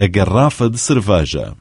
a garrafa de cerveja.